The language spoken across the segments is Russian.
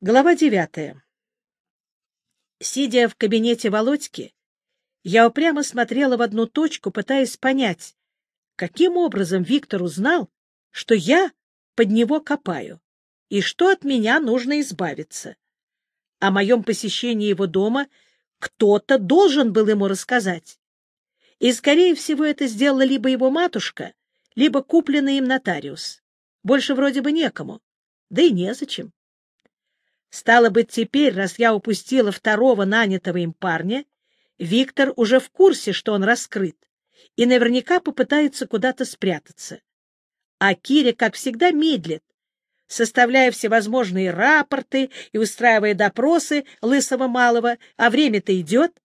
Глава девятая. Сидя в кабинете Володьки, я упрямо смотрела в одну точку, пытаясь понять, каким образом Виктор узнал, что я под него копаю, и что от меня нужно избавиться. О моем посещении его дома кто-то должен был ему рассказать. И, скорее всего, это сделала либо его матушка, либо купленный им нотариус. Больше вроде бы некому, да и незачем. Стало быть, теперь, раз я упустила второго нанятого им парня, Виктор уже в курсе, что он раскрыт, и наверняка попытается куда-то спрятаться. А Киря, как всегда, медлит, составляя всевозможные рапорты и устраивая допросы лысого малого, а время-то идет.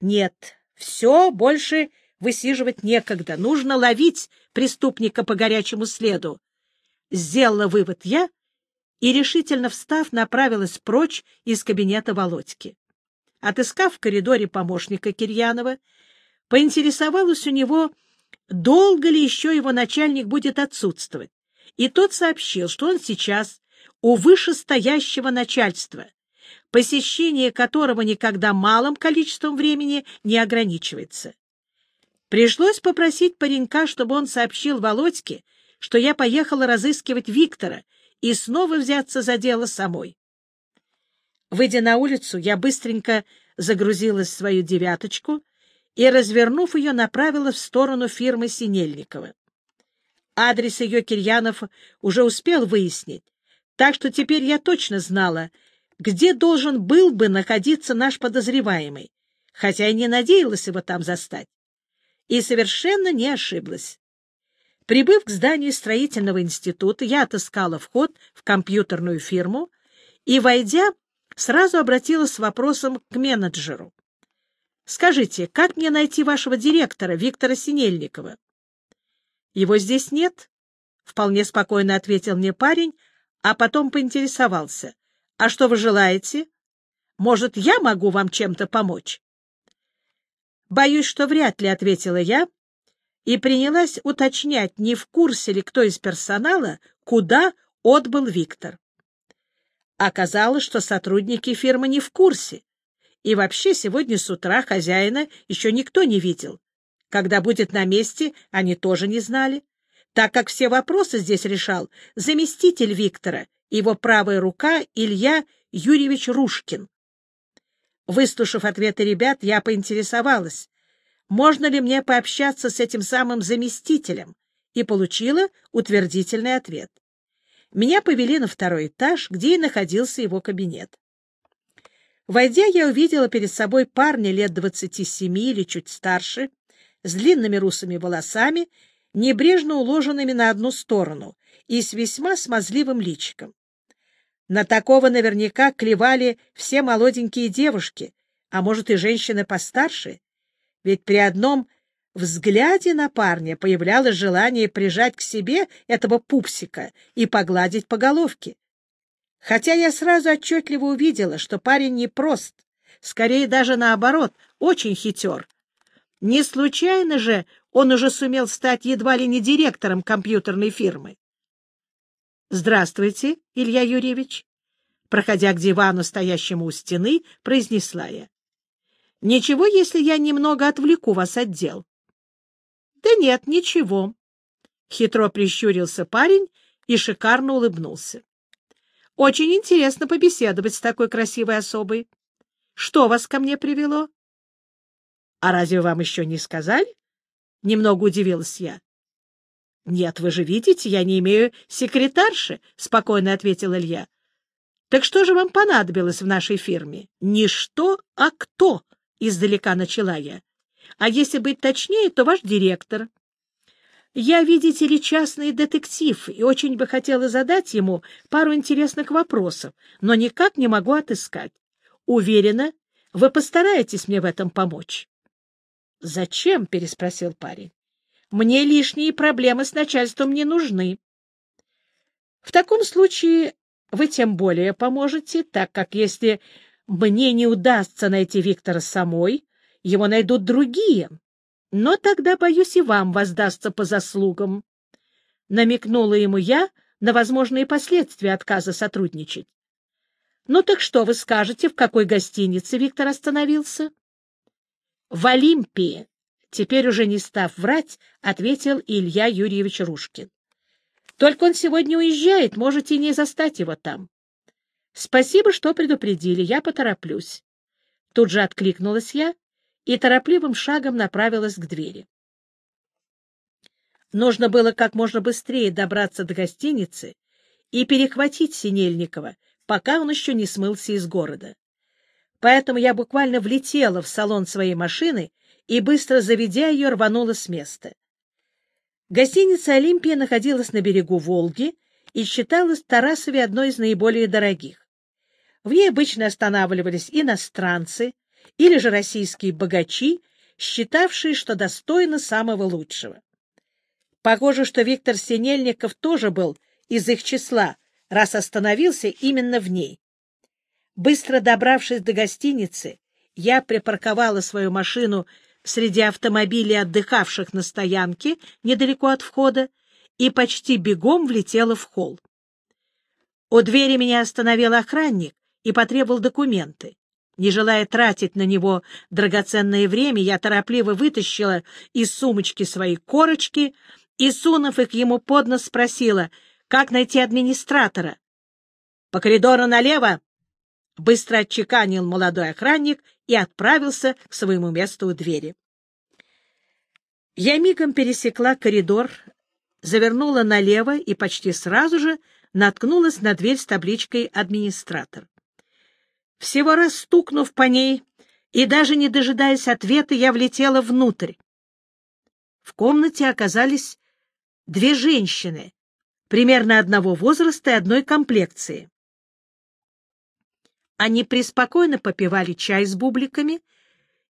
Нет, все больше высиживать некогда, нужно ловить преступника по горячему следу. Сделала вывод я и, решительно встав, направилась прочь из кабинета Володьки. Отыскав в коридоре помощника Кирьянова, поинтересовалась у него, долго ли еще его начальник будет отсутствовать, и тот сообщил, что он сейчас у вышестоящего начальства, посещение которого никогда малым количеством времени не ограничивается. Пришлось попросить паренька, чтобы он сообщил Володьке, что я поехала разыскивать Виктора и снова взяться за дело самой. Выйдя на улицу, я быстренько загрузилась в свою девяточку и, развернув ее, направила в сторону фирмы Синельникова. Адрес ее Кирьянов уже успел выяснить, так что теперь я точно знала, где должен был бы находиться наш подозреваемый, хотя и не надеялась его там застать. И совершенно не ошиблась. Прибыв к зданию строительного института, я отыскала вход в компьютерную фирму и, войдя, сразу обратилась с вопросом к менеджеру. «Скажите, как мне найти вашего директора, Виктора Синельникова?» «Его здесь нет», — вполне спокойно ответил мне парень, а потом поинтересовался. «А что вы желаете? Может, я могу вам чем-то помочь?» «Боюсь, что вряд ли», — ответила я, и принялась уточнять, не в курсе ли кто из персонала, куда отбыл Виктор. Оказалось, что сотрудники фирмы не в курсе, и вообще сегодня с утра хозяина еще никто не видел. Когда будет на месте, они тоже не знали, так как все вопросы здесь решал заместитель Виктора, его правая рука Илья Юрьевич Рушкин. Выслушав ответы ребят, я поинтересовалась, можно ли мне пообщаться с этим самым заместителем, и получила утвердительный ответ. Меня повели на второй этаж, где и находился его кабинет. Войдя, я увидела перед собой парня лет двадцати семи или чуть старше, с длинными русыми волосами, небрежно уложенными на одну сторону и с весьма смазливым личиком. На такого наверняка клевали все молоденькие девушки, а может и женщины постарше, ведь при одном взгляде на парня появлялось желание прижать к себе этого пупсика и погладить по головке. Хотя я сразу отчетливо увидела, что парень не прост, скорее даже наоборот, очень хитер. Не случайно же он уже сумел стать едва ли не директором компьютерной фирмы. — Здравствуйте, Илья Юрьевич. Проходя к дивану, стоящему у стены, произнесла я. — Ничего, если я немного отвлеку вас от дел? — Да нет, ничего. Хитро прищурился парень и шикарно улыбнулся. — Очень интересно побеседовать с такой красивой особой. Что вас ко мне привело? — А разве вам еще не сказали? — немного удивилась я. — Нет, вы же видите, я не имею секретарши, — спокойно ответил Илья. — Так что же вам понадобилось в нашей фирме? — Не что, а кто, — издалека начала я. — А если быть точнее, то ваш директор. Я, видите ли, частный детектив, и очень бы хотела задать ему пару интересных вопросов, но никак не могу отыскать. Уверена, вы постараетесь мне в этом помочь. — Зачем? — переспросил парень. — Мне лишние проблемы с начальством не нужны. — В таком случае вы тем более поможете, так как если мне не удастся найти Виктора самой, его найдут другие. Но тогда, боюсь, и вам воздастся по заслугам. Намекнула ему я на возможные последствия отказа сотрудничать. Ну так что вы скажете, в какой гостинице Виктор остановился? В Олимпии, теперь уже не став врать, ответил Илья Юрьевич Рушкин. Только он сегодня уезжает, можете не застать его там. Спасибо, что предупредили, я потороплюсь. Тут же откликнулась я и торопливым шагом направилась к двери. Нужно было как можно быстрее добраться до гостиницы и перехватить Синельникова, пока он еще не смылся из города. Поэтому я буквально влетела в салон своей машины и, быстро заведя ее, рванула с места. Гостиница «Олимпия» находилась на берегу Волги и считалась Тарасове одной из наиболее дорогих. В ней обычно останавливались иностранцы или же российские богачи, считавшие, что достойны самого лучшего. Похоже, что Виктор Синельников тоже был из их числа, раз остановился именно в ней. Быстро добравшись до гостиницы, я припарковала свою машину среди автомобилей, отдыхавших на стоянке недалеко от входа, и почти бегом влетела в холл. У двери меня остановил охранник и потребовал документы. Не желая тратить на него драгоценное время, я торопливо вытащила из сумочки свои корочки и, сунув их ему под нос, спросила, как найти администратора. — По коридору налево! — быстро отчеканил молодой охранник и отправился к своему месту у двери. Я мигом пересекла коридор, завернула налево и почти сразу же наткнулась на дверь с табличкой «Администратор». Всего раз стукнув по ней и даже не дожидаясь ответа, я влетела внутрь. В комнате оказались две женщины, примерно одного возраста и одной комплекции. Они преспокойно попивали чай с бубликами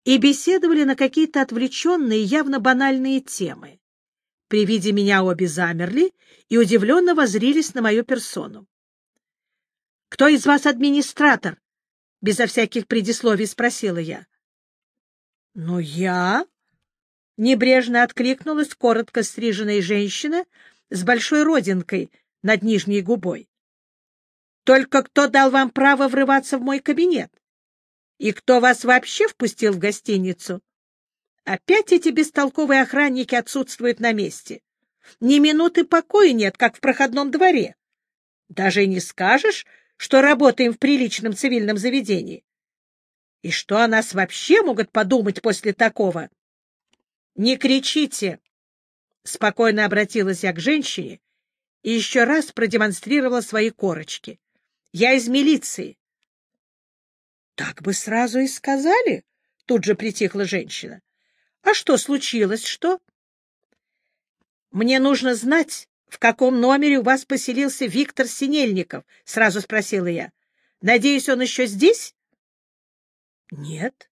и беседовали на какие-то отвлеченные, явно банальные темы. При виде меня обе замерли и удивленно возрились на мою персону. — Кто из вас администратор? — безо всяких предисловий спросила я. — Ну, я... — небрежно откликнулась коротко стриженная женщина с большой родинкой над нижней губой. — Только кто дал вам право врываться в мой кабинет? И кто вас вообще впустил в гостиницу? Опять эти бестолковые охранники отсутствуют на месте. Ни минуты покоя нет, как в проходном дворе. Даже не скажешь, что работаем в приличном цивильном заведении. И что о нас вообще могут подумать после такого? — Не кричите! — спокойно обратилась я к женщине и еще раз продемонстрировала свои корочки. — Я из милиции. — Так бы сразу и сказали, — тут же притихла женщина. — А что случилось, что? — Мне нужно знать, в каком номере у вас поселился Виктор Синельников? — сразу спросила я. — Надеюсь, он еще здесь? — Нет.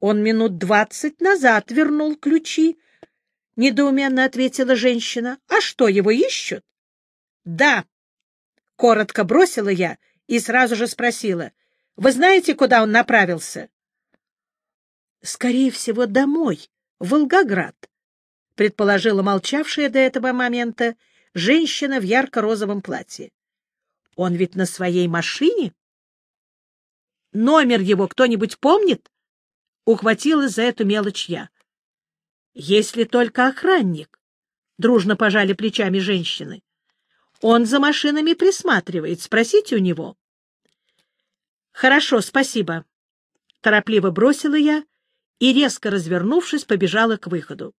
Он минут двадцать назад вернул ключи, — недоуменно ответила женщина. — А что, его ищут? — Да. Коротко бросила я и сразу же спросила. — Вы знаете, куда он направился? — Скорее всего, домой, в Волгоград предположила молчавшая до этого момента женщина в ярко-розовом платье. Он ведь на своей машине? Номер его кто-нибудь помнит? Ухватилась за эту мелочь я. Если только охранник, дружно пожали плечами женщины. Он за машинами присматривает, спросите у него. Хорошо, спасибо. Торопливо бросила я и, резко развернувшись, побежала к выходу.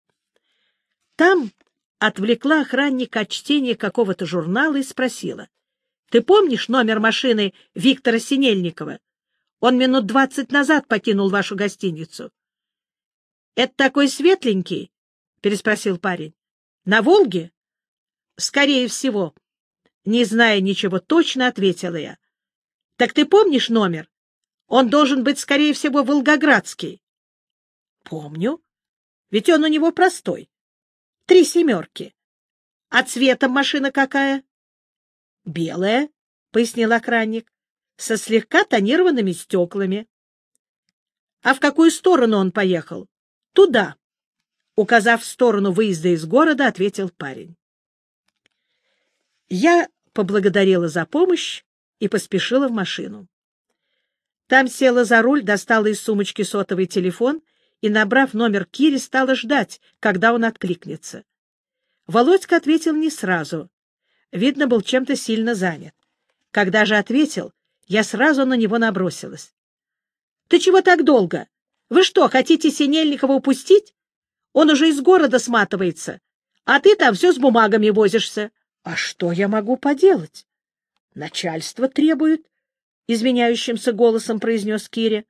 Там отвлекла охранника от чтения какого-то журнала и спросила. — Ты помнишь номер машины Виктора Синельникова? Он минут двадцать назад покинул вашу гостиницу. — Это такой светленький? — переспросил парень. — На Волге? — Скорее всего. Не зная ничего точно, ответила я. — Так ты помнишь номер? Он должен быть, скорее всего, волгоградский. — Помню. Ведь он у него простой. Три семерки. А цветом машина какая? — Белая, — пояснил охранник, — со слегка тонированными стеклами. — А в какую сторону он поехал? — Туда. Указав в сторону выезда из города, ответил парень. Я поблагодарила за помощь и поспешила в машину. Там села за руль, достала из сумочки сотовый телефон и, набрав номер Кири, стала ждать, когда он откликнется. Володька ответил не сразу. Видно, был чем-то сильно занят. Когда же ответил, я сразу на него набросилась. — Ты чего так долго? Вы что, хотите Синельникова упустить? Он уже из города сматывается, а ты там все с бумагами возишься. — А что я могу поделать? — Начальство требует, — изменяющимся голосом произнес Киря. —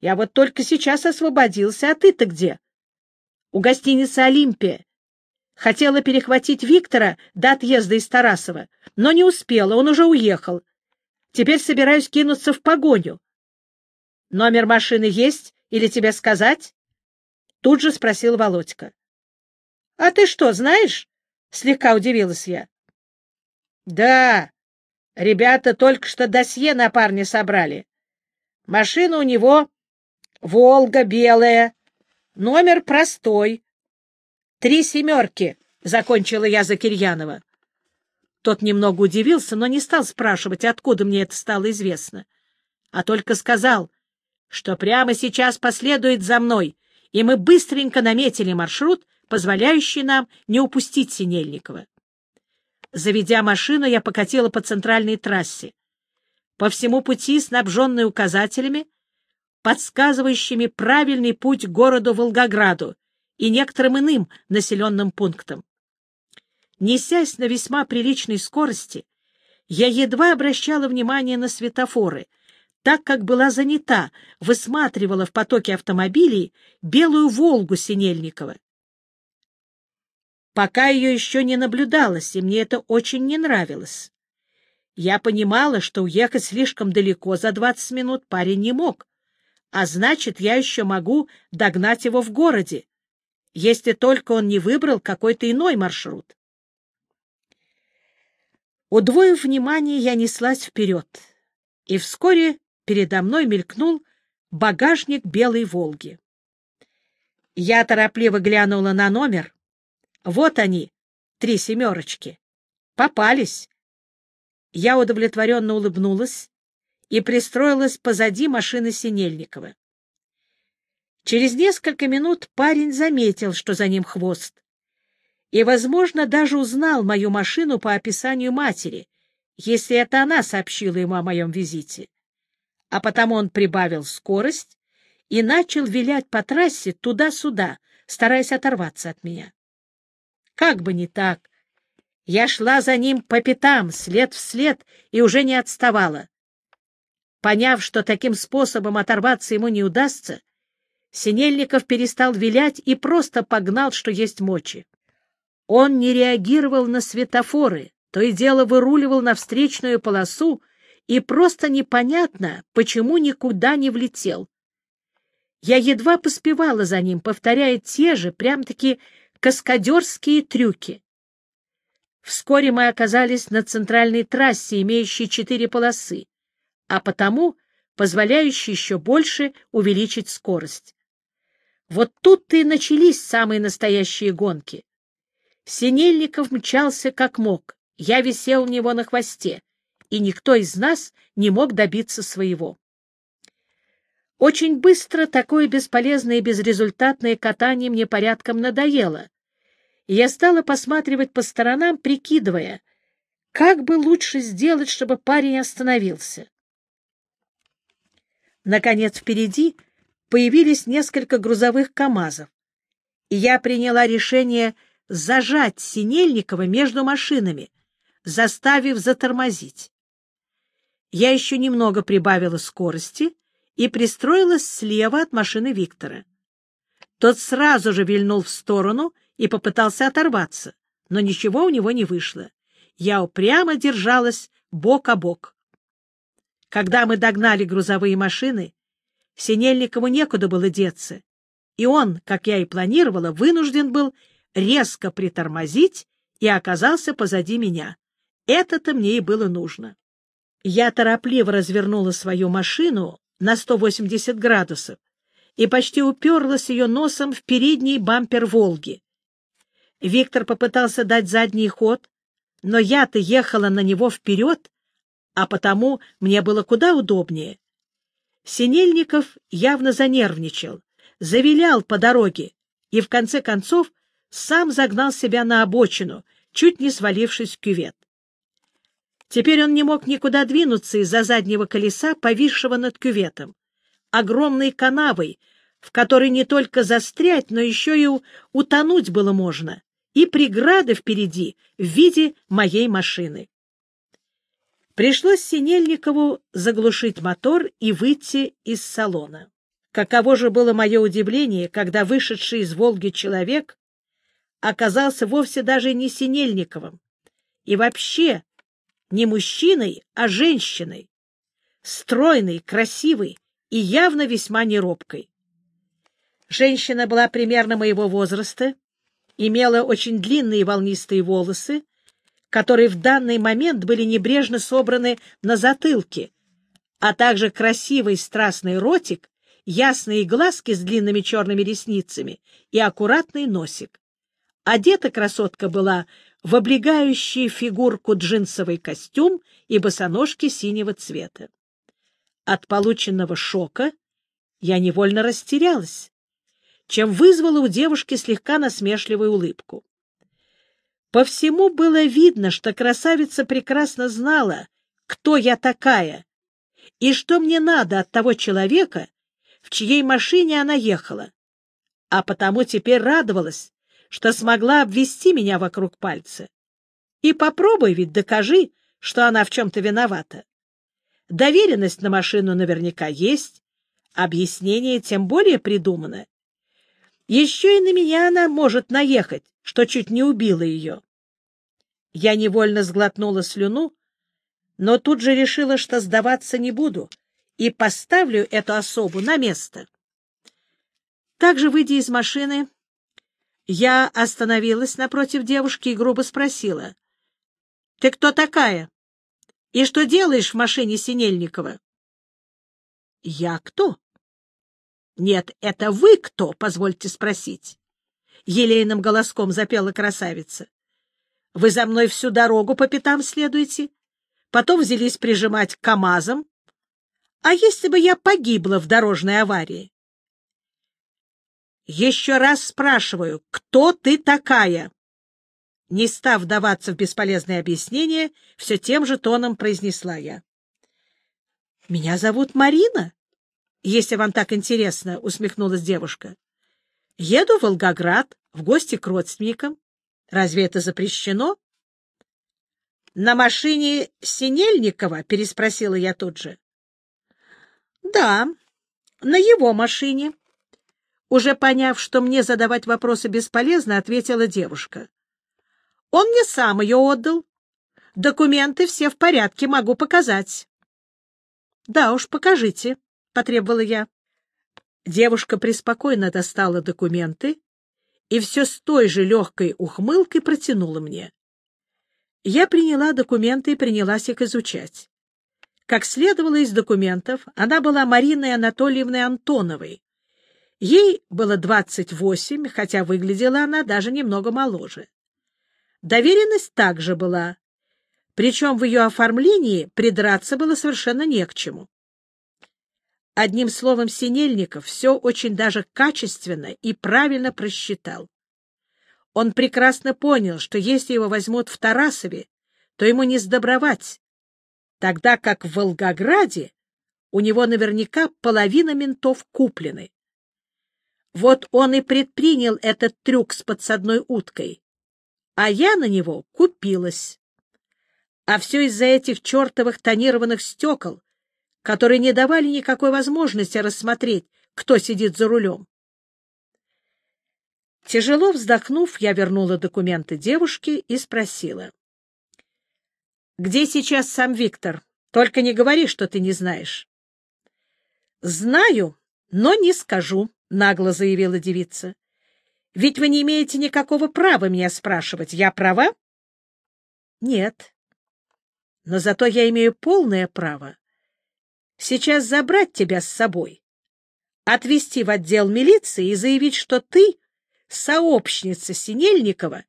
Я вот только сейчас освободился, а ты-то где? — У гостиницы «Олимпия». Хотела перехватить Виктора до отъезда из Тарасова, но не успела, он уже уехал. Теперь собираюсь кинуться в погоню. — Номер машины есть или тебе сказать? Тут же спросил Володька. — А ты что, знаешь? — слегка удивилась я. — Да, ребята только что досье на парня собрали. Машина у него «Волга» белая, номер простой. Три семерки, — закончила я за Кирьянова. Тот немного удивился, но не стал спрашивать, откуда мне это стало известно, а только сказал, что прямо сейчас последует за мной, и мы быстренько наметили маршрут, позволяющий нам не упустить Синельникова. Заведя машину, я покатила по центральной трассе. По всему пути, снабженной указателями, подсказывающими правильный путь городу Волгограду и некоторым иным населенным пунктам. Несясь на весьма приличной скорости, я едва обращала внимание на светофоры — так как была занята, высматривала в потоке автомобилей белую «Волгу» Синельникова. Пока ее еще не наблюдалось, и мне это очень не нравилось. Я понимала, что уехать слишком далеко за двадцать минут парень не мог, а значит, я еще могу догнать его в городе, если только он не выбрал какой-то иной маршрут. Удвоив внимание, я неслась вперед, и вскоре передо мной мелькнул багажник белой «Волги». Я торопливо глянула на номер. Вот они, три семерочки. Попались. Я удовлетворенно улыбнулась и пристроилась позади машины Синельникова. Через несколько минут парень заметил, что за ним хвост, и, возможно, даже узнал мою машину по описанию матери, если это она сообщила ему о моем визите а потому он прибавил скорость и начал вилять по трассе туда-сюда, стараясь оторваться от меня. Как бы не так. Я шла за ним по пятам, след в след, и уже не отставала. Поняв, что таким способом оторваться ему не удастся, Синельников перестал вилять и просто погнал, что есть мочи. Он не реагировал на светофоры, то и дело выруливал на встречную полосу, и просто непонятно, почему никуда не влетел. Я едва поспевала за ним, повторяя те же, прям-таки каскадерские трюки. Вскоре мы оказались на центральной трассе, имеющей четыре полосы, а потому позволяющей еще больше увеличить скорость. Вот тут-то и начались самые настоящие гонки. Синельников мчался как мог, я висел у него на хвосте и никто из нас не мог добиться своего. Очень быстро такое бесполезное и безрезультатное катание мне порядком надоело, я стала посматривать по сторонам, прикидывая, как бы лучше сделать, чтобы парень остановился. Наконец, впереди появились несколько грузовых КАМАЗов, и я приняла решение зажать Синельникова между машинами, заставив затормозить. Я еще немного прибавила скорости и пристроилась слева от машины Виктора. Тот сразу же вильнул в сторону и попытался оторваться, но ничего у него не вышло. Я упрямо держалась бок о бок. Когда мы догнали грузовые машины, Синельникову некуда было деться, и он, как я и планировала, вынужден был резко притормозить и оказался позади меня. Это-то мне и было нужно. Я торопливо развернула свою машину на 180 градусов и почти уперлась ее носом в передний бампер «Волги». Виктор попытался дать задний ход, но я-то ехала на него вперед, а потому мне было куда удобнее. Синельников явно занервничал, завилял по дороге и, в конце концов, сам загнал себя на обочину, чуть не свалившись в кювет. Теперь он не мог никуда двинуться из-за заднего колеса, повисшего над кюветом, огромной канавой, в которой не только застрять, но еще и утонуть было можно, и преграды впереди в виде моей машины. Пришлось Синельникову заглушить мотор и выйти из салона. Каково же было мое удивление, когда вышедший из «Волги» человек оказался вовсе даже не Синельниковым и вообще не мужчиной, а женщиной, стройной, красивой и явно весьма неробкой. Женщина была примерно моего возраста, имела очень длинные волнистые волосы, которые в данный момент были небрежно собраны на затылке, а также красивый страстный ротик, ясные глазки с длинными черными ресницами и аккуратный носик. Одета красотка была в облегающий фигурку джинсовый костюм и босоножки синего цвета. От полученного шока я невольно растерялась, чем вызвала у девушки слегка насмешливую улыбку. По всему было видно, что красавица прекрасно знала, кто я такая, и что мне надо от того человека, в чьей машине она ехала, а потому теперь радовалась, что смогла обвести меня вокруг пальца. И попробуй ведь докажи, что она в чем-то виновата. Доверенность на машину наверняка есть, объяснение тем более придумано. Еще и на меня она может наехать, что чуть не убило ее. Я невольно сглотнула слюну, но тут же решила, что сдаваться не буду, и поставлю эту особу на место. Также, выйдя из машины, я остановилась напротив девушки и грубо спросила. — Ты кто такая? И что делаешь в машине Синельникова? — Я кто? — Нет, это вы кто, позвольте спросить. Елейным голоском запела красавица. — Вы за мной всю дорогу по пятам следуете, потом взялись прижимать к КамАЗам. А если бы я погибла в дорожной аварии? Еще раз спрашиваю, кто ты такая? Не став вдаваться в бесполезные объяснения, все тем же тоном произнесла я. — Меня зовут Марина, если вам так интересно, — усмехнулась девушка. — Еду в Волгоград в гости к родственникам. Разве это запрещено? — На машине Синельникова? — переспросила я тут же. — Да, на его машине, уже поняв, что мне задавать вопросы бесполезно, ответила девушка. «Он мне сам ее отдал. Документы все в порядке, могу показать». «Да уж, покажите», — потребовала я. Девушка преспокойно достала документы и все с той же легкой ухмылкой протянула мне. Я приняла документы и принялась их изучать. Как следовало из документов, она была Мариной Анатольевной Антоновой, Ей было 28, хотя выглядела она даже немного моложе. Доверенность также была, причем в ее оформлении придраться было совершенно не к чему. Одним словом, Синельников все очень даже качественно и правильно просчитал. Он прекрасно понял, что если его возьмут в Тарасове, то ему не сдобровать, тогда как в Волгограде у него наверняка половина ментов куплены. Вот он и предпринял этот трюк с подсадной уткой, а я на него купилась. А все из-за этих чертовых тонированных стекол, которые не давали никакой возможности рассмотреть, кто сидит за рулем. Тяжело вздохнув, я вернула документы девушке и спросила. — Где сейчас сам Виктор? Только не говори, что ты не знаешь. — Знаю, но не скажу, — нагло заявила девица. — Ведь вы не имеете никакого права меня спрашивать. Я права? — Нет. Но зато я имею полное право сейчас забрать тебя с собой, отвезти в отдел милиции и заявить, что ты сообщница Синельникова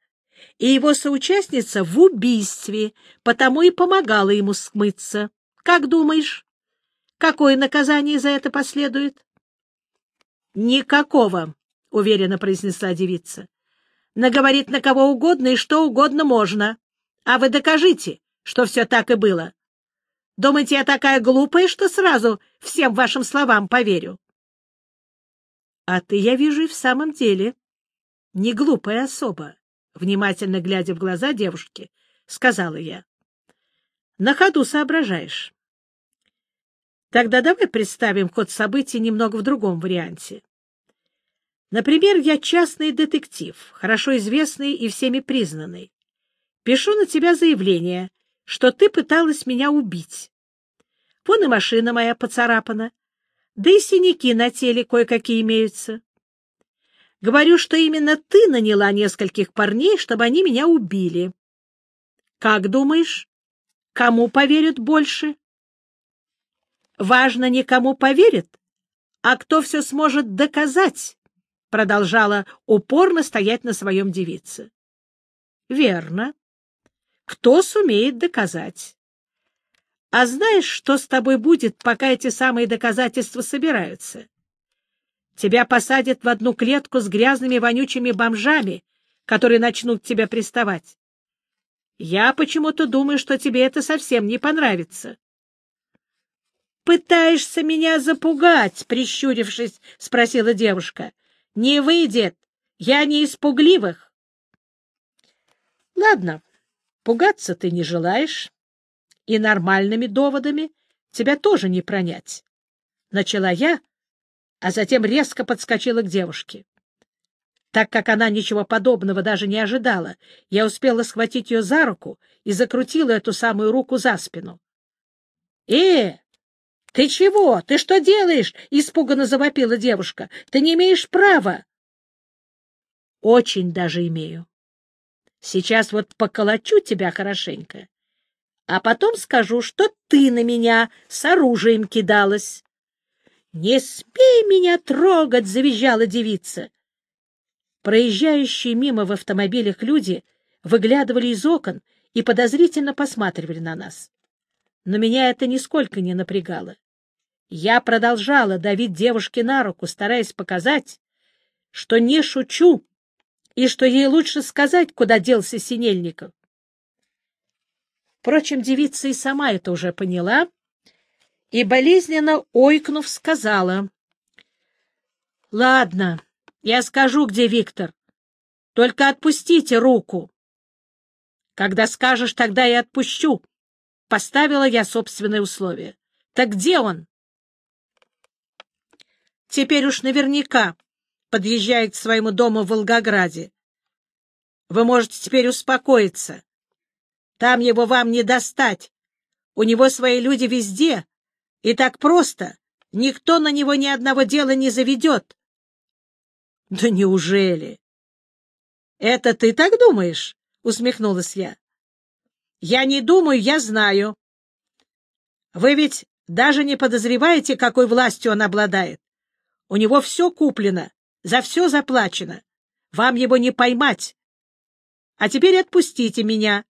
и его соучастница в убийстве, потому и помогала ему смыться. Как думаешь, какое наказание за это последует? — Никакого, — уверенно произнесла девица. — Наговорит на кого угодно и что угодно можно. А вы докажите, что все так и было. Думаете, я такая глупая, что сразу всем вашим словам поверю? — А ты, я вижу, и в самом деле не глупая особа, — внимательно глядя в глаза девушки, сказала я. — На ходу соображаешь. Тогда давай представим ход событий немного в другом варианте. Например, я частный детектив, хорошо известный и всеми признанный. Пишу на тебя заявление, что ты пыталась меня убить. Вон и машина моя поцарапана, да и синяки на теле кое-какие имеются. Говорю, что именно ты наняла нескольких парней, чтобы они меня убили. Как думаешь, кому поверят больше? Важно не кому поверят, а кто все сможет доказать, продолжала упорно стоять на своем девице. Верно. Кто сумеет доказать? А знаешь, что с тобой будет, пока эти самые доказательства собираются? Тебя посадят в одну клетку с грязными вонючими бомжами, которые начнут тебя приставать. Я почему-то думаю, что тебе это совсем не понравится. — Пытаешься меня запугать? — прищурившись, спросила девушка. — Не выйдет. Я не из пугливых. — Ладно, пугаться ты не желаешь, и нормальными доводами тебя тоже не пронять. Начала я, а затем резко подскочила к девушке. Так как она ничего подобного даже не ожидала, я успела схватить ее за руку и закрутила эту самую руку за спину. — Э, ты чего? Ты что делаешь? — испуганно завопила девушка. — Ты не имеешь права. — Очень даже имею. Сейчас вот поколочу тебя хорошенько, а потом скажу, что ты на меня с оружием кидалась. «Не смей меня трогать!» — завизжала девица. Проезжающие мимо в автомобилях люди выглядывали из окон и подозрительно посматривали на нас. Но меня это нисколько не напрягало. Я продолжала давить девушке на руку, стараясь показать, что не шучу и что ей лучше сказать, куда делся Синельников. Впрочем, девица и сама это уже поняла и, болезненно ойкнув, сказала. — Ладно, я скажу, где Виктор. Только отпустите руку. — Когда скажешь, тогда и отпущу. Поставила я собственное условие. — Так где он? — Теперь уж наверняка подъезжает к своему дому в Волгограде. Вы можете теперь успокоиться. Там его вам не достать. У него свои люди везде, и так просто никто на него ни одного дела не заведет. — Да неужели? — Это ты так думаешь? — усмехнулась я. — Я не думаю, я знаю. Вы ведь даже не подозреваете, какой властью он обладает. У него все куплено, за все заплачено. Вам его не поймать. А теперь отпустите меня.